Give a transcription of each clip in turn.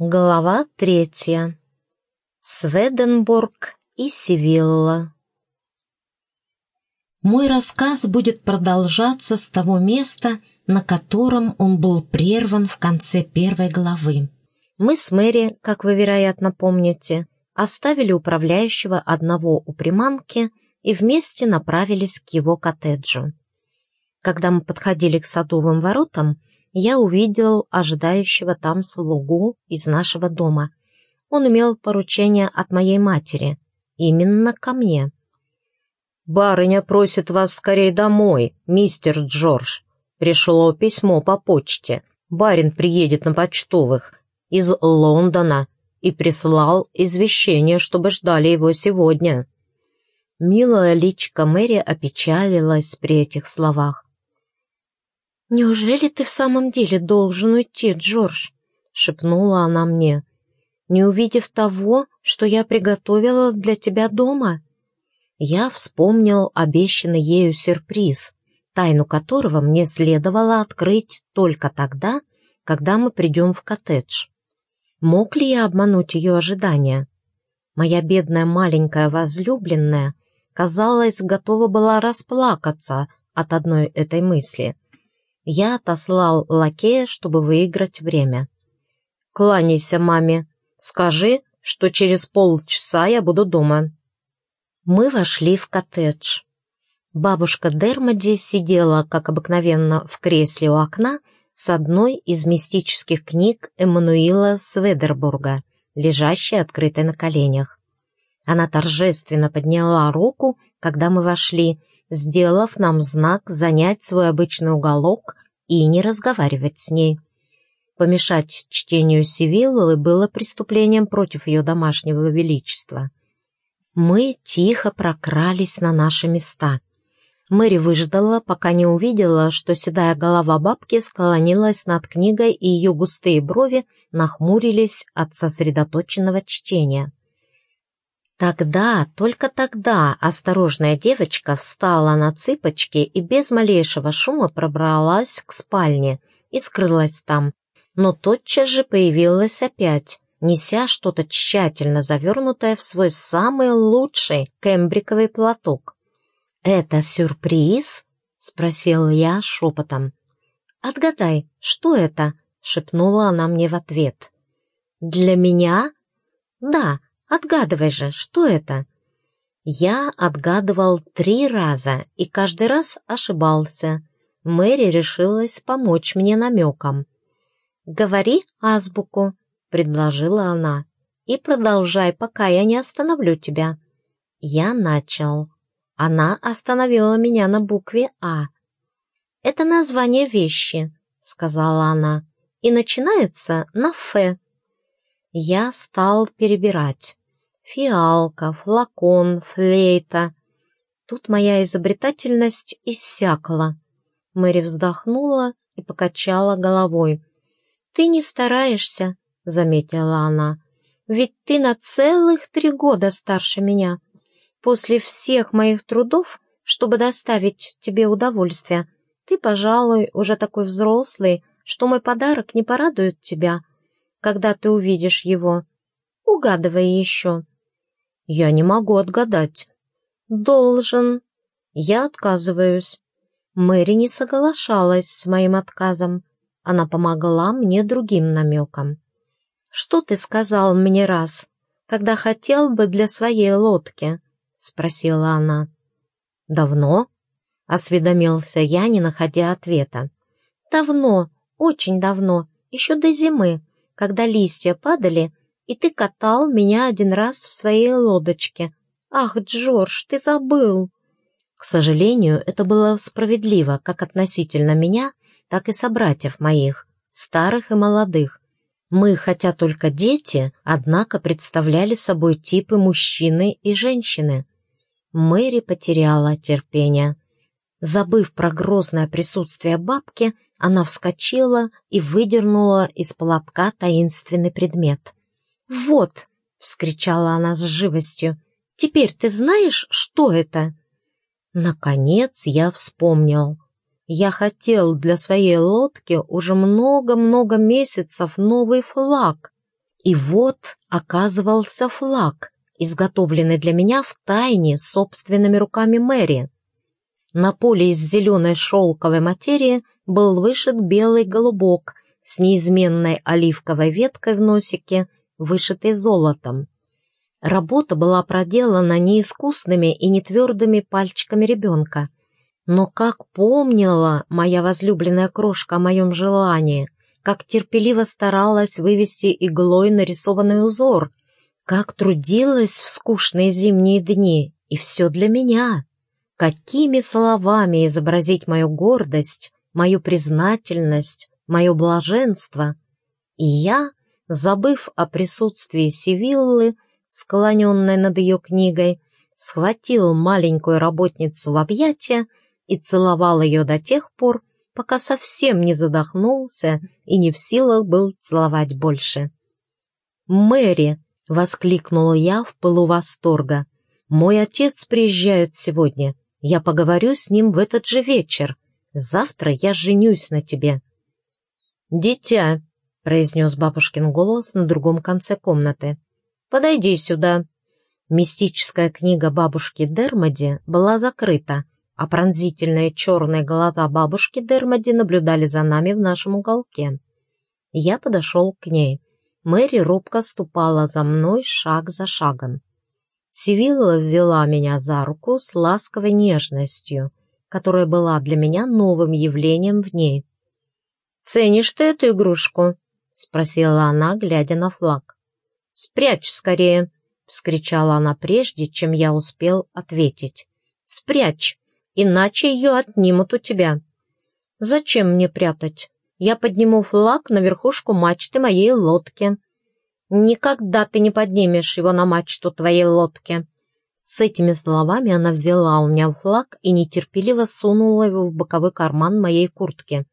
Глава третья. Сведенбург и Севилла. Мой рассказ будет продолжаться с того места, на котором он был прерван в конце первой главы. Мы с Мэри, как вы, вероятно, помните, оставили управляющего одного у приманки и вместе направились к его коттеджу. Когда мы подходили к садовым воротам, я увидел ожидающего там слугу из нашего дома. Он имел поручение от моей матери, именно ко мне. «Барыня просит вас скорее домой, мистер Джордж. Пришло письмо по почте. Барин приедет на почтовых из Лондона и прислал извещение, чтобы ждали его сегодня». Милая личка Мэри опечалилась при этих словах. «Неужели ты в самом деле должен уйти, Джордж?» — шепнула она мне. «Не увидев того, что я приготовила для тебя дома?» Я вспомнил обещанный ею сюрприз, тайну которого мне следовало открыть только тогда, когда мы придем в коттедж. Мог ли я обмануть ее ожидания? Моя бедная маленькая возлюбленная, казалось, готова была расплакаться от одной этой мысли — я отослал лакея, чтобы выиграть время. «Кланяйся маме. Скажи, что через полчаса я буду дома». Мы вошли в коттедж. Бабушка Дермоди сидела, как обыкновенно, в кресле у окна с одной из мистических книг Эммануила Сведербурга, лежащей открытой на коленях. Она торжественно подняла руку, когда мы вошли, сделав нам знак занять свой обычный уголок и не разговаривать с ней. Помешать чтению Сивиллы было преступлением против ее домашнего величества. Мы тихо прокрались на наши места. Мэри выждала, пока не увидела, что седая голова бабки склонилась над книгой, и ее густые брови нахмурились от сосредоточенного чтения. Тогда, только тогда осторожная девочка встала на цыпочки и без малейшего шума пробралась к спальне и скрылась там, но тотчас же появилась опять, неся что-то тщательно завернутое в свой самый лучший кембриковый платок. «Это сюрприз?» — спросил я шепотом. «Отгадай, что это?» — шепнула она мне в ответ. «Для меня?» «Да, Отгадывай же, что это?» Я отгадывал три раза и каждый раз ошибался. Мэри решилась помочь мне намеком. «Говори азбуку», — предложила она, — «и продолжай, пока я не остановлю тебя». Я начал. Она остановила меня на букве «А». «Это название вещи», — сказала она, — «и начинается на «Ф». Я стал перебирать. Фиалка, флакон, флейта. Тут моя изобретательность иссякла. Мэри вздохнула и покачала головой. «Ты не стараешься», — заметила она. «Ведь ты на целых три года старше меня. После всех моих трудов, чтобы доставить тебе удовольствие, ты, пожалуй, уже такой взрослый, что мой подарок не порадует тебя, когда ты увидишь его. Угадывай еще». «Я не могу отгадать». «Должен». «Я отказываюсь». Мэри не соглашалась с моим отказом. Она помогла мне другим намеком. «Что ты сказал мне раз, когда хотел бы для своей лодки?» — спросила она. «Давно?» — осведомился я, не находя ответа. «Давно, очень давно, еще до зимы, когда листья падали, и ты катал меня один раз в своей лодочке. Ах, Джордж, ты забыл!» К сожалению, это было справедливо как относительно меня, так и собратьев моих, старых и молодых. Мы, хотя только дети, однако представляли собой типы мужчины и женщины. Мэри потеряла терпение. Забыв про грозное присутствие бабки, она вскочила и выдернула из полобка таинственный предмет. «Вот!» — вскричала она с живостью. «Теперь ты знаешь, что это?» Наконец я вспомнил. Я хотел для своей лодки уже много-много месяцев новый флаг. И вот оказывался флаг, изготовленный для меня в тайне собственными руками Мэри. На поле из зеленой шелковой материи был вышит белый голубок с неизменной оливковой веткой в носике, вышитой золотом. Работа была проделана не искусными и не твердыми пальчиками ребенка, но как помнила моя возлюбленная крошка о моем желании, как терпеливо старалась вывести иглой нарисованный узор, как трудилась в скучные зимние дни, и все для меня. Какими словами изобразить мою гордость, мою признательность, мое блаженство? И я, забыв о присутствии Сивиллы, склоненной над ее книгой, схватил маленькую работницу в объятия и целовал ее до тех пор, пока совсем не задохнулся и не в силах был целовать больше. «Мэри!» — воскликнула я в пылу восторга. «Мой отец приезжает сегодня. Я поговорю с ним в этот же вечер. Завтра я женюсь на тебе». «Дитя!» — произнес бабушкин голос на другом конце комнаты. «Подойди сюда». Мистическая книга бабушки Дермоди была закрыта, а пронзительные черные глаза бабушки Дермоди наблюдали за нами в нашем уголке. Я подошел к ней. Мэри робко ступала за мной шаг за шагом. Сивилла взяла меня за руку с ласковой нежностью, которая была для меня новым явлением в ней. «Ценишь ты эту игрушку?» — спросила она, глядя на флаг. «Спрячь скорее!» — вскричала она прежде, чем я успел ответить. «Спрячь! иначе ее отнимут у тебя. Зачем мне прятать? Я подниму флаг на верхушку мачты моей лодки. Никогда ты не поднимешь его на мачту твоей лодки. С этими словами она взяла у меня флаг и нетерпеливо сунула его в боковой карман моей куртки.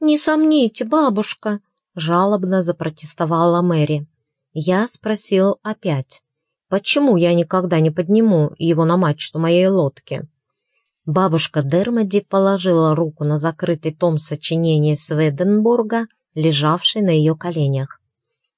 «Не сомните, бабушка!» — жалобно запротестовала Мэри. Я спросил опять, почему я никогда не подниму его на мачту моей лодки? Бабушка Дермоди положила руку на закрытый том сочинений Сведенбурга, лежавший на ее коленях.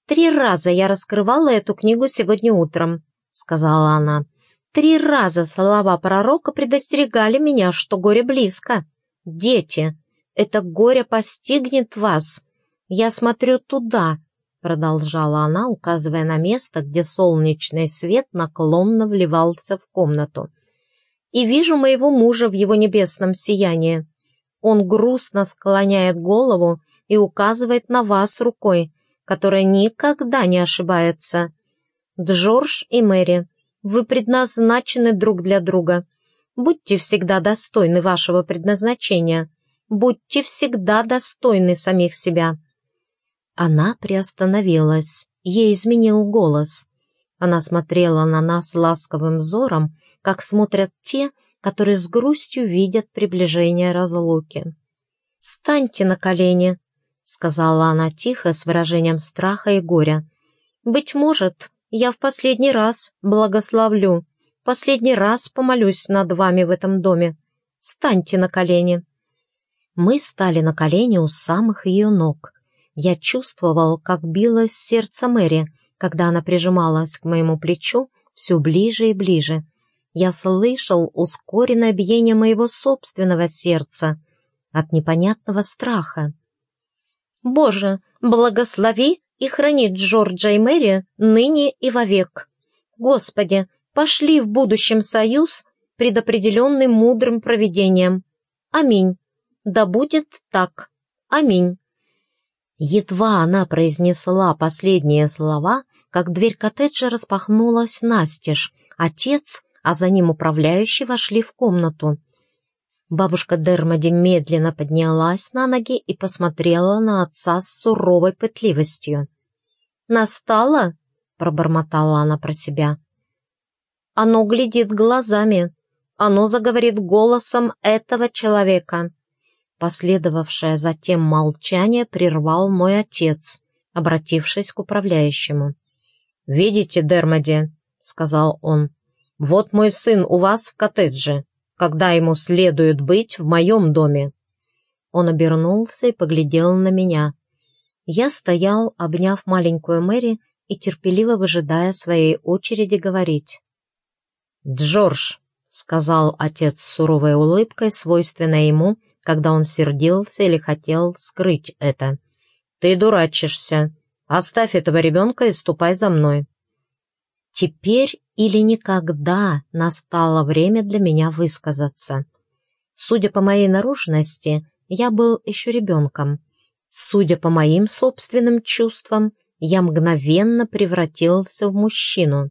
«Три раза я раскрывала эту книгу сегодня утром», — сказала она. «Три раза слова пророка предостерегали меня, что горе близко. Дети, это горе постигнет вас. Я смотрю туда», — продолжала она, указывая на место, где солнечный свет наклонно вливался в комнату и вижу моего мужа в его небесном сиянии. Он грустно склоняет голову и указывает на вас рукой, которая никогда не ошибается. Джордж и Мэри, вы предназначены друг для друга. Будьте всегда достойны вашего предназначения. Будьте всегда достойны самих себя. Она приостановилась. Ей изменил голос. Она смотрела на нас ласковым взором, как смотрят те, которые с грустью видят приближение разлуки. «Станьте на колени», — сказала она тихо, с выражением страха и горя. «Быть может, я в последний раз благословлю, последний раз помолюсь над вами в этом доме. Станьте на колени». Мы стали на колени у самых ее ног. Я чувствовал, как билось сердце Мэри, когда она прижималась к моему плечу все ближе и ближе, я слышал ускоренное биение моего собственного сердца от непонятного страха. «Боже, благослови и храни Джорджа и Мэри ныне и вовек! Господи, пошли в будущем союз, предопределенный мудрым провидением. Аминь. Да будет так. Аминь». Едва она произнесла последние слова, как дверь коттеджа распахнулась настежь. Отец а за ним управляющий вошли в комнату. Бабушка Дермоди медленно поднялась на ноги и посмотрела на отца с суровой пытливостью. «Настало?» — пробормотала она про себя. «Оно глядит глазами, оно заговорит голосом этого человека». Последовавшее затем молчание прервал мой отец, обратившись к управляющему. «Видите, Дермоди?» — сказал он. «Вот мой сын у вас в коттедже, когда ему следует быть в моем доме». Он обернулся и поглядел на меня. Я стоял, обняв маленькую Мэри и терпеливо выжидая своей очереди говорить. «Джордж», — сказал отец с суровой улыбкой, свойственной ему, когда он сердился или хотел скрыть это, — «ты дурачишься. Оставь этого ребенка и ступай за мной». Теперь или никогда настало время для меня высказаться. Судя по моей наружности, я был еще ребенком. Судя по моим собственным чувствам, я мгновенно превратился в мужчину.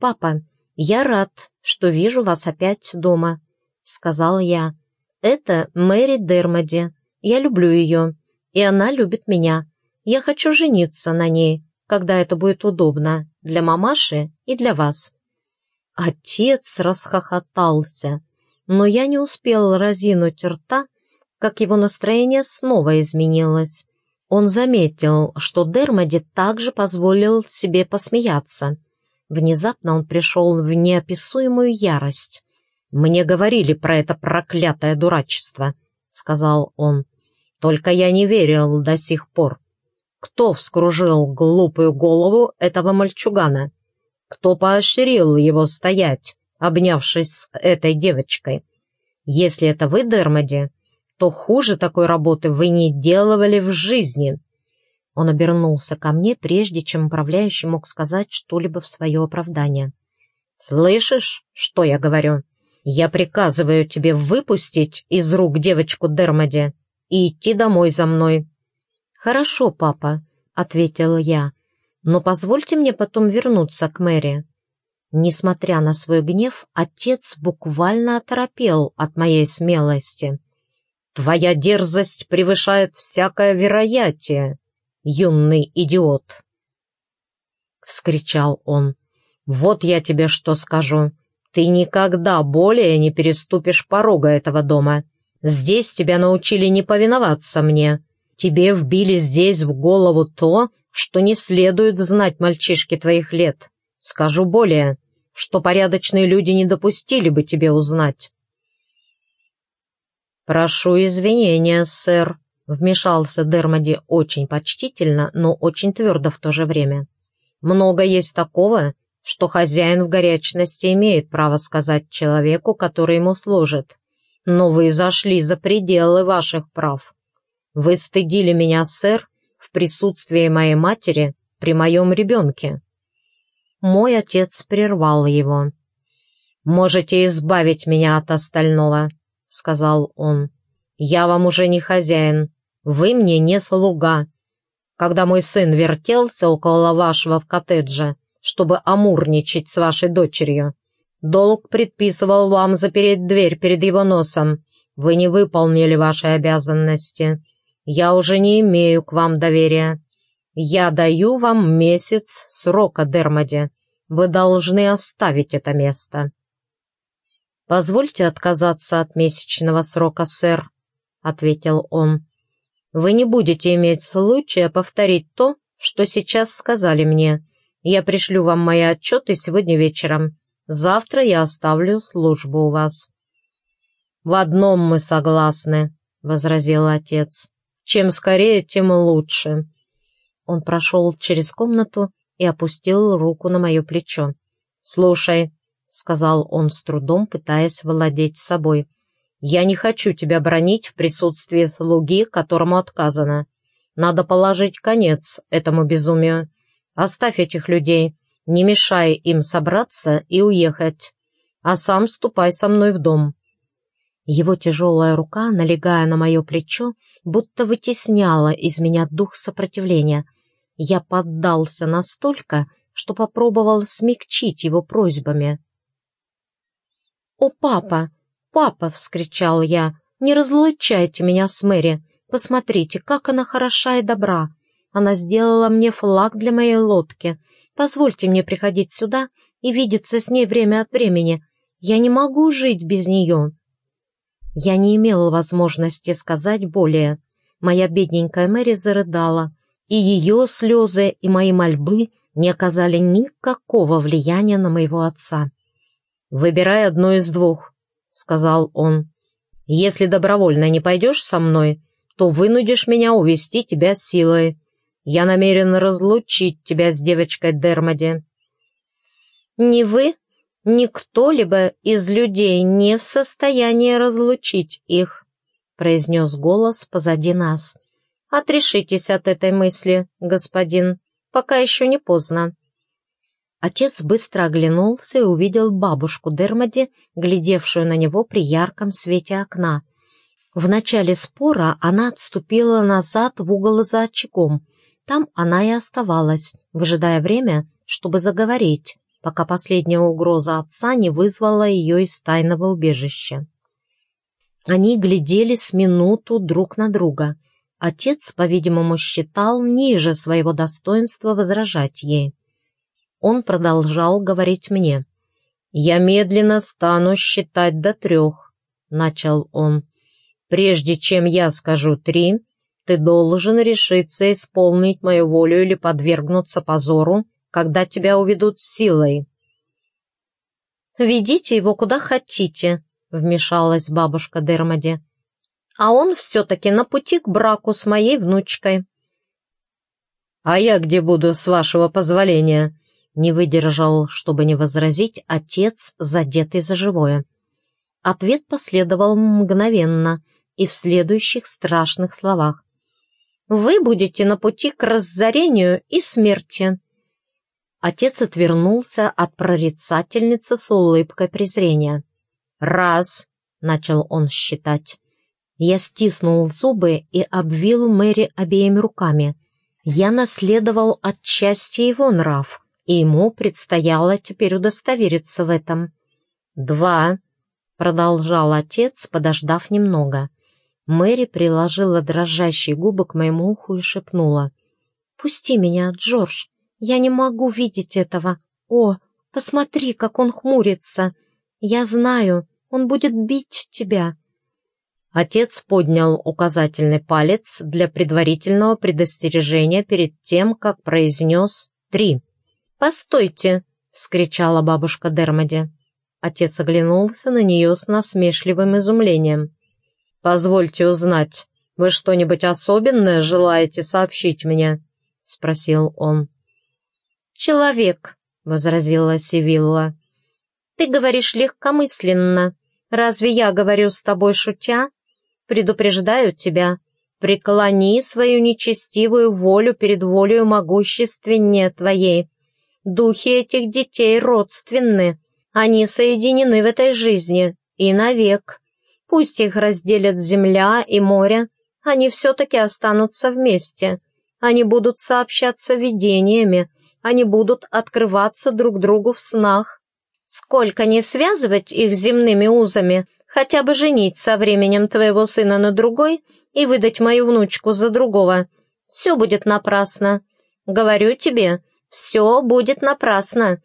«Папа, я рад, что вижу вас опять дома», — сказал я. «Это Мэри Дермоди. Я люблю ее, и она любит меня. Я хочу жениться на ней, когда это будет удобно для мамаши и для вас». Отец расхохотался, но я не успел разинуть рта, как его настроение снова изменилось. Он заметил, что Дермоди также позволил себе посмеяться. Внезапно он пришел в неописуемую ярость. «Мне говорили про это проклятое дурачество», — сказал он. «Только я не верил до сих пор. Кто вскружил глупую голову этого мальчугана? Кто поощрил его стоять, обнявшись с этой девочкой? Если это вы, Дермоди, то хуже такой работы вы не делали в жизни». Он обернулся ко мне, прежде чем управляющий мог сказать что-либо в свое оправдание. «Слышишь, что я говорю? Я приказываю тебе выпустить из рук девочку Дермоди и идти домой за мной. «Хорошо, папа», — ответила я, — «но позвольте мне потом вернуться к Мэри». Несмотря на свой гнев, отец буквально оторопел от моей смелости. «Твоя дерзость превышает всякое вероятие, юный идиот!» Вскричал он. «Вот я тебе что скажу. Ты никогда более не переступишь порога этого дома. Здесь тебя научили не повиноваться мне, Тебе вбили здесь в голову то, что не следует знать мальчишке твоих лет. Скажу более, что порядочные люди не допустили бы тебе узнать. «Прошу извинения, сэр», — вмешался Дермоди очень почтительно, но очень твердо в то же время. «Много есть такого, что хозяин в горячности имеет право сказать человеку, который ему служит. Но вы зашли за пределы ваших прав. Вы стыдили меня, сэр, в присутствии моей матери при моем ребенке. Мой отец прервал его. «Можете избавить меня от остального», — сказал он. «Я вам уже не хозяин. Вы мне не слуга. Когда мой сын вертелся около вашего в коттедже, чтобы амурничать с вашей дочерью, долг предписывал вам запереть дверь перед его носом. Вы не выполнили ваши обязанности. Я уже не имею к вам доверия. Я даю вам месяц срока, Дермоди. Вы должны оставить это место». «Позвольте отказаться от месячного срока, сэр», — ответил он. «Вы не будете иметь случая повторить то, что сейчас сказали мне. Я пришлю вам мои отчеты сегодня вечером. Завтра я оставлю службу у вас». «В одном мы согласны», — возразил отец. Чем скорее, тем лучше». Он прошел через комнату и опустил руку на мое плечо. «Слушай», — сказал он с трудом, пытаясь владеть собой, «я не хочу тебя бронить в присутствии слуги, которому отказано. Надо положить конец этому безумию. Оставь этих людей, не мешай им собраться и уехать, а сам ступай со мной в дом». Его тяжелая рука, налегая на мое плечо, будто вытесняла из меня дух сопротивления. Я поддался настолько, что попробовал смягчить его просьбами. «О, папа! Папа!» — вскричал я. «Не разлучайте меня с Мэри! Посмотрите, как она хороша и добра! Она сделала мне флаг для моей лодки. Позвольте мне приходить сюда и видеться с ней время от времени. Я не могу жить без нее!» Я не имела возможности сказать более. Моя бедненькая Мэри зарыдала, и ее слезы и мои мольбы не оказали никакого влияния на моего отца. «Выбирай одно из двух», — сказал он. «Если добровольно не пойдешь со мной, то вынудишь меня увести тебя силой. Я намерен разлучить тебя с девочкой Дермоди». «Ни вы, ни кто-либо из людей не в состоянии разлучить их», произнес голос позади нас. «Отрешитесь от этой мысли, господин, пока еще не поздно». Отец быстро оглянулся и увидел бабушку Дермоди, глядевшую на него при ярком свете окна. В начале спора она отступила назад в угол за очагом. Там она и оставалась, выжидая время, чтобы заговорить, пока последняя угроза отца не вызвала ее из тайного убежища. Они глядели с минуту друг на друга. Отец, по-видимому, считал ниже своего достоинства возражать ей. Он продолжал говорить мне. «Я медленно стану считать до трех», — начал он. «Прежде чем я скажу три, ты должен решиться исполнить мою волю или подвергнуться позору, когда тебя уведут силой». «Ведите его куда хотите», — вмешалась бабушка Дермоди. «А он все-таки на пути к браку с моей внучкой». «А я где буду, с вашего позволения?» Не выдержал, чтобы не возразить, отец, задетый за живое. Ответ последовал мгновенно и в следующих страшных словах. «Вы будете на пути к разорению и смерти». Отец отвернулся от прорицательницы с улыбкой презрения. «Раз», — начал он считать. Я стиснул зубы и обвил Мэри обеими руками. Я наследовал отчасти его нрав, и ему предстояло теперь удостовериться в этом. «Два», — продолжал отец, подождав немного. Мэри приложила дрожащие губы к моему уху и шепнула. «Пусти меня, Джордж, я не могу видеть этого. О, посмотри, как он хмурится. Я знаю, он будет бить тебя». Отец поднял указательный палец для предварительного предостережения перед тем, как произнес «три». «Постойте!» — вскричала бабушка Дермоди. Отец оглянулся на нее с насмешливым изумлением. «Позвольте узнать, вы что-нибудь особенное желаете сообщить мне?» — спросил он. «Человек», — возразила Сивилла. «Ты говоришь легкомысленно. Разве я говорю с тобой шутя? Предупреждаю тебя, преклони свою нечестивую волю перед волею могущественнее твоей, Духи этих детей родственны. Они соединены в этой жизни и навек. Пусть их разделят земля и море, они все-таки останутся вместе. Они будут сообщаться видениями, они будут открываться друг другу в снах. Сколько не связывать их земными узами, хотя бы женить со временем твоего сына на другой и выдать мою внучку за другого. Все будет напрасно. Говорю тебе, все будет напрасно.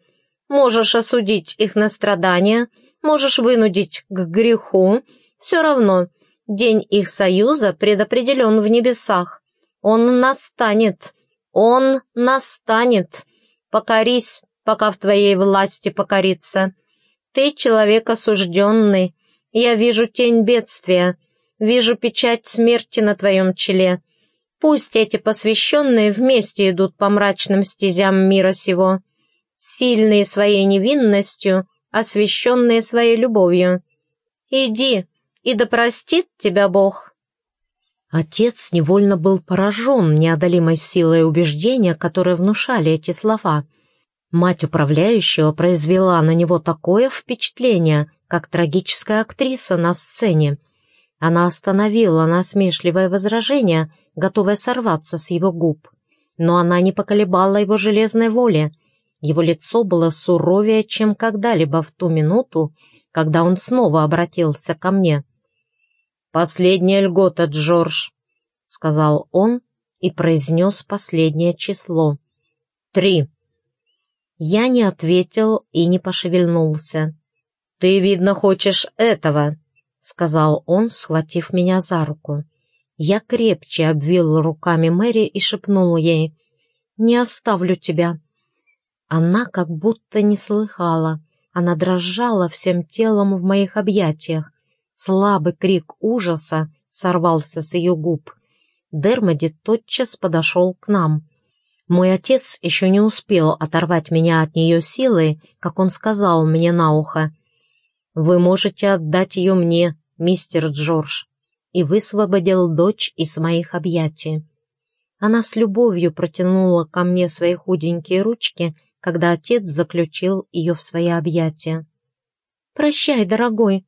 Можешь осудить их на страдания, можешь вынудить к греху. Все равно, день их союза предопределен в небесах. Он настанет, он настанет. Покорись, пока в твоей власти покориться. Ты человек осужденный. Я вижу тень бедствия, вижу печать смерти на твоем челе. Пусть эти посвященные вместе идут по мрачным стезям мира сего, сильные своей невинностью, освященные своей любовью. Иди, и да простит тебя Бог». Отец невольно был поражен неодолимой силой убеждения, которые внушали эти слова. Мать управляющего произвела на него такое впечатление, как трагическая актриса на сцене. Она остановила насмешливое возражение, готовое сорваться с его губ. Но она не поколебала его железной воли. Его лицо было суровее, чем когда-либо в ту минуту, когда он снова обратился ко мне. «Последняя льгота, Джордж», — сказал он и произнес последнее число. «Три». Я не ответил и не пошевельнулся. «Ты, видно, хочешь этого», сказал он, схватив меня за руку. Я крепче обвил руками Мэри и шепнул ей «Не оставлю тебя». Она как будто не слыхала. Она дрожала всем телом в моих объятиях. Слабый крик ужаса сорвался с ее губ. Дермоди тотчас подошел к нам. Мой отец еще не успел оторвать меня от нее силой, как он сказал мне на ухо. «Вы можете отдать ее мне, мистер Джордж», и высвободил дочь из моих объятий. Она с любовью протянула ко мне свои худенькие ручки, когда отец заключил ее в свои объятия. «Прощай, дорогой!»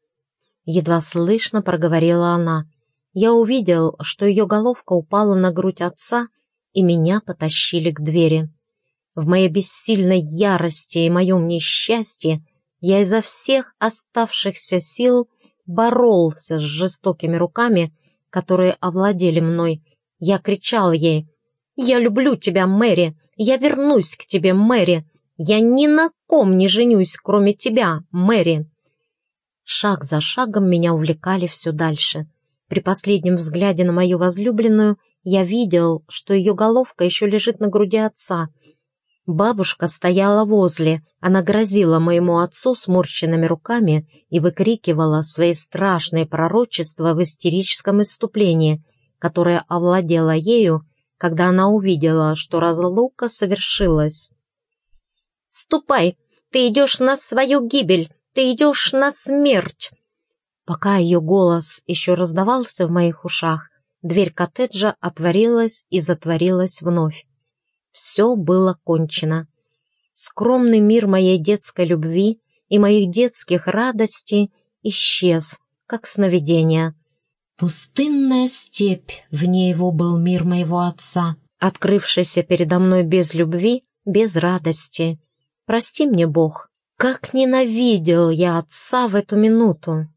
Едва слышно проговорила она. Я увидел, что ее головка упала на грудь отца, и меня потащили к двери. В моей бессильной ярости и моем несчастье я изо всех оставшихся сил боролся с жестокими руками, которые овладели мной. Я кричал ей «Я люблю тебя, Мэри! Я вернусь к тебе, Мэри! Я ни на ком не женюсь, кроме тебя, Мэри!» Шаг за шагом меня увлекали все дальше. При последнем взгляде на мою возлюбленную я видел, что ее головка еще лежит на груди отца. Бабушка стояла возле, она грозила моему отцу сморщенными руками и выкрикивала свои страшные пророчества в истерическом иступлении, которое овладело ею, когда она увидела, что разлука совершилась. «Ступай! Ты идешь на свою гибель! Ты идешь на смерть!» Пока ее голос еще раздавался в моих ушах, дверь коттеджа отворилась и затворилась вновь. Все было кончено. Скромный мир моей детской любви и моих детских радостей исчез, как сновидение. Пустынная степь, в ней его был мир моего отца, открывшийся передо мной без любви, без радости. Прости мне, Бог, как ненавидел я отца в эту минуту.